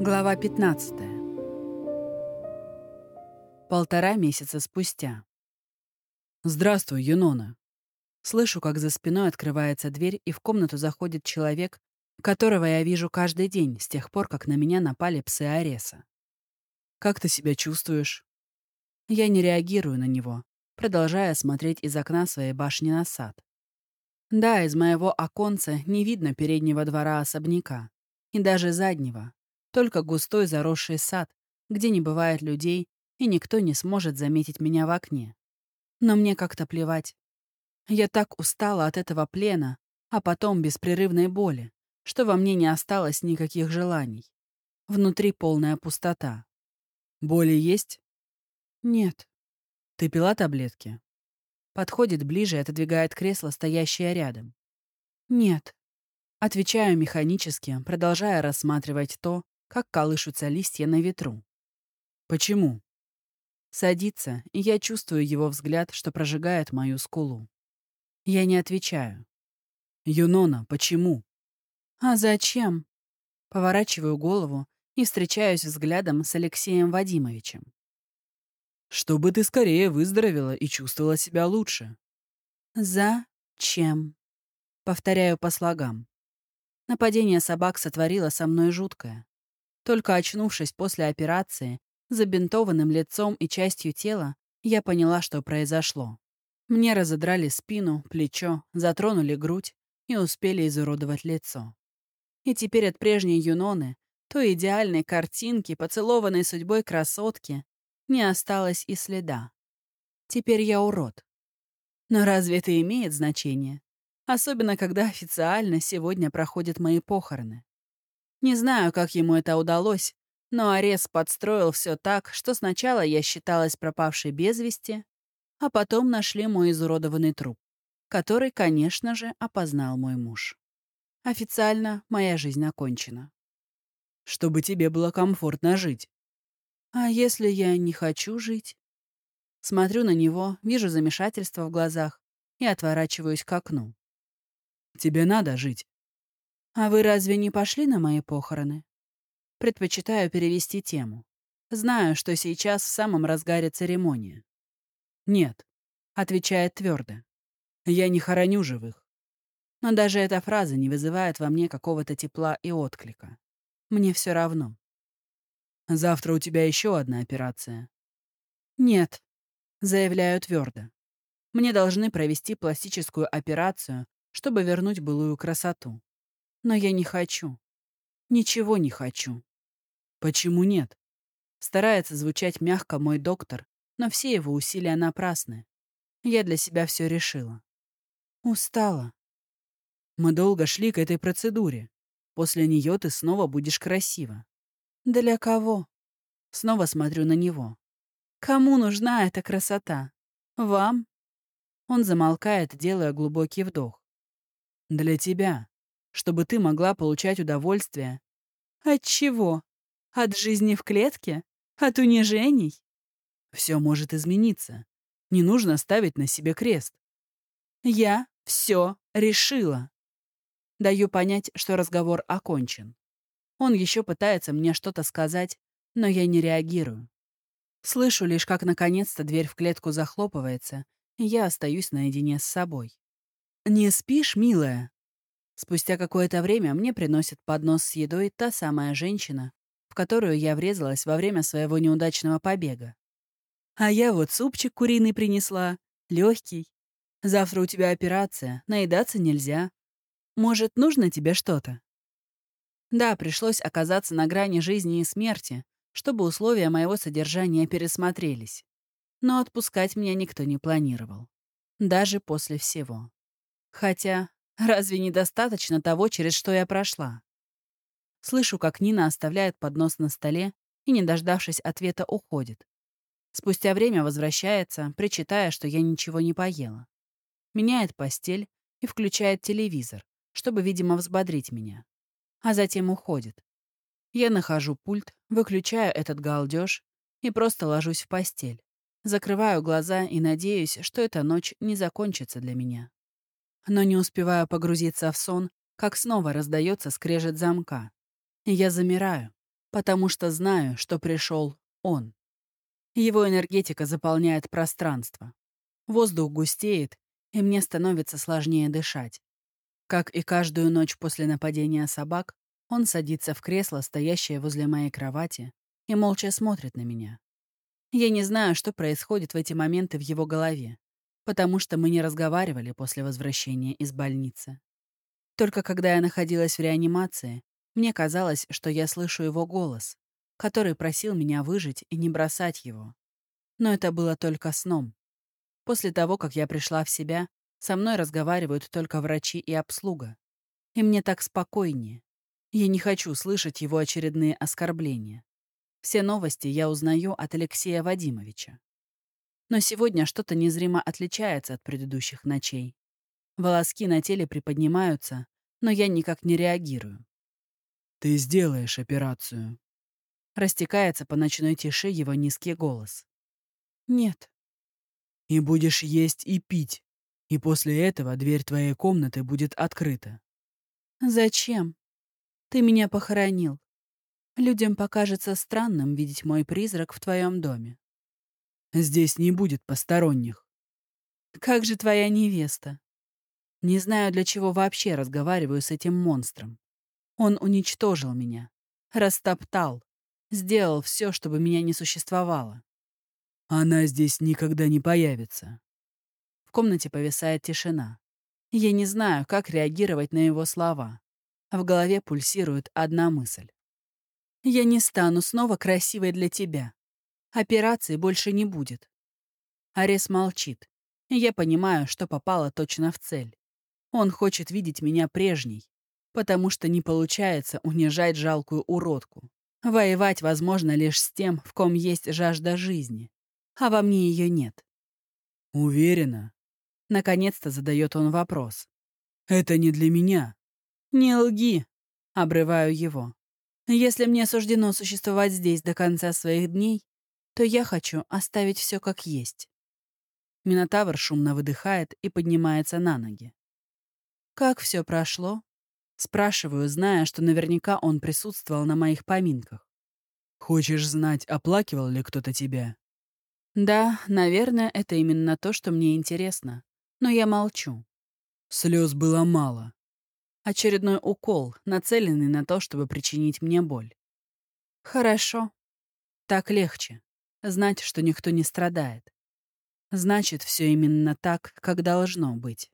Глава 15. Полтора месяца спустя. «Здравствуй, Юнона». Слышу, как за спиной открывается дверь, и в комнату заходит человек, которого я вижу каждый день с тех пор, как на меня напали псы Ареса. «Как ты себя чувствуешь?» Я не реагирую на него, продолжая смотреть из окна своей башни на сад. Да, из моего оконца не видно переднего двора особняка, и даже заднего, только густой заросший сад, где не бывает людей, и никто не сможет заметить меня в окне. Но мне как-то плевать. Я так устала от этого плена, а потом беспрерывной боли, что во мне не осталось никаких желаний. Внутри полная пустота. Боли есть? Нет. Ты пила таблетки? Подходит ближе и отодвигает кресло, стоящее рядом. Нет. Отвечаю механически, продолжая рассматривать то, как колышутся листья на ветру. Почему? Садится, и я чувствую его взгляд, что прожигает мою скулу. Я не отвечаю. «Юнона, почему?» «А зачем?» Поворачиваю голову и встречаюсь взглядом с Алексеем Вадимовичем. «Чтобы ты скорее выздоровела и чувствовала себя лучше». «Зачем?» Повторяю по слогам. Нападение собак сотворило со мной жуткое. Только очнувшись после операции, забинтованным лицом и частью тела, я поняла, что произошло. Мне разодрали спину, плечо, затронули грудь и успели изуродовать лицо. И теперь от прежней Юноны, той идеальной картинки, поцелованной судьбой красотки, не осталось и следа. Теперь я урод. Но разве это имеет значение? Особенно, когда официально сегодня проходят мои похороны. Не знаю, как ему это удалось, но Арес подстроил все так, что сначала я считалась пропавшей без вести, а потом нашли мой изуродованный труп, который, конечно же, опознал мой муж. Официально моя жизнь окончена. Чтобы тебе было комфортно жить. А если я не хочу жить? Смотрю на него, вижу замешательство в глазах и отворачиваюсь к окну. Тебе надо жить. «А вы разве не пошли на мои похороны?» Предпочитаю перевести тему. Знаю, что сейчас в самом разгаре церемония. «Нет», — отвечает твердо. «Я не хороню живых». Но даже эта фраза не вызывает во мне какого-то тепла и отклика. Мне все равно. «Завтра у тебя еще одна операция». «Нет», — заявляю твердо. «Мне должны провести пластическую операцию, чтобы вернуть былую красоту. Но я не хочу. Ничего не хочу. Почему нет? Старается звучать мягко мой доктор, но все его усилия напрасны. Я для себя все решила. Устала. Мы долго шли к этой процедуре. После нее ты снова будешь красива. Для кого? Снова смотрю на него. Кому нужна эта красота? Вам? Он замолкает, делая глубокий вдох. Для тебя чтобы ты могла получать удовольствие. От чего? От жизни в клетке? От унижений? Все может измениться. Не нужно ставить на себе крест. Я все решила. Даю понять, что разговор окончен. Он еще пытается мне что-то сказать, но я не реагирую. Слышу лишь, как наконец-то дверь в клетку захлопывается, и я остаюсь наедине с собой. «Не спишь, милая?» Спустя какое-то время мне приносит поднос с едой та самая женщина, в которую я врезалась во время своего неудачного побега. А я вот супчик куриный принесла, легкий. Завтра у тебя операция, наедаться нельзя. Может, нужно тебе что-то? Да, пришлось оказаться на грани жизни и смерти, чтобы условия моего содержания пересмотрелись. Но отпускать меня никто не планировал. Даже после всего. Хотя Разве недостаточно того, через что я прошла? Слышу, как Нина оставляет поднос на столе и, не дождавшись ответа, уходит. Спустя время возвращается, причитая, что я ничего не поела. Меняет постель и включает телевизор, чтобы, видимо, взбодрить меня. А затем уходит. Я нахожу пульт, выключаю этот галдеж и просто ложусь в постель. Закрываю глаза и надеюсь, что эта ночь не закончится для меня. Но не успеваю погрузиться в сон, как снова раздается скрежет замка. Я замираю, потому что знаю, что пришел он. Его энергетика заполняет пространство. Воздух густеет, и мне становится сложнее дышать. Как и каждую ночь после нападения собак, он садится в кресло, стоящее возле моей кровати, и молча смотрит на меня. Я не знаю, что происходит в эти моменты в его голове, потому что мы не разговаривали после возвращения из больницы. Только когда я находилась в реанимации, мне казалось, что я слышу его голос, который просил меня выжить и не бросать его. Но это было только сном. После того, как я пришла в себя, со мной разговаривают только врачи и обслуга. И мне так спокойнее. Я не хочу слышать его очередные оскорбления. Все новости я узнаю от Алексея Вадимовича. Но сегодня что-то незримо отличается от предыдущих ночей. Волоски на теле приподнимаются, но я никак не реагирую. «Ты сделаешь операцию», Растекается по ночной тиши его низкий голос. «Нет». «И будешь есть и пить, и после этого дверь твоей комнаты будет открыта». «Зачем? Ты меня похоронил. Людям покажется странным видеть мой призрак в твоем доме». «Здесь не будет посторонних». «Как же твоя невеста?» Не знаю, для чего вообще разговариваю с этим монстром. Он уничтожил меня, растоптал, Сделал все, чтобы меня не существовало. Она здесь никогда не появится. В комнате повисает тишина. Я не знаю, как реагировать на его слова. В голове пульсирует одна мысль. Я не стану снова красивой для тебя. Операции больше не будет. Арес молчит. Я понимаю, что попала точно в цель. Он хочет видеть меня прежней, потому что не получается унижать жалкую уродку. Воевать возможно лишь с тем, в ком есть жажда жизни, а во мне ее нет. Уверена? Наконец-то задает он вопрос. Это не для меня. Не лги, обрываю его. Если мне суждено существовать здесь до конца своих дней, то я хочу оставить все как есть. Минотавр шумно выдыхает и поднимается на ноги. Как все прошло? Спрашиваю, зная, что наверняка он присутствовал на моих поминках. «Хочешь знать, оплакивал ли кто-то тебя?» «Да, наверное, это именно то, что мне интересно. Но я молчу». Слез было мало. Очередной укол, нацеленный на то, чтобы причинить мне боль. Хорошо. Так легче. Знать, что никто не страдает. Значит, все именно так, как должно быть.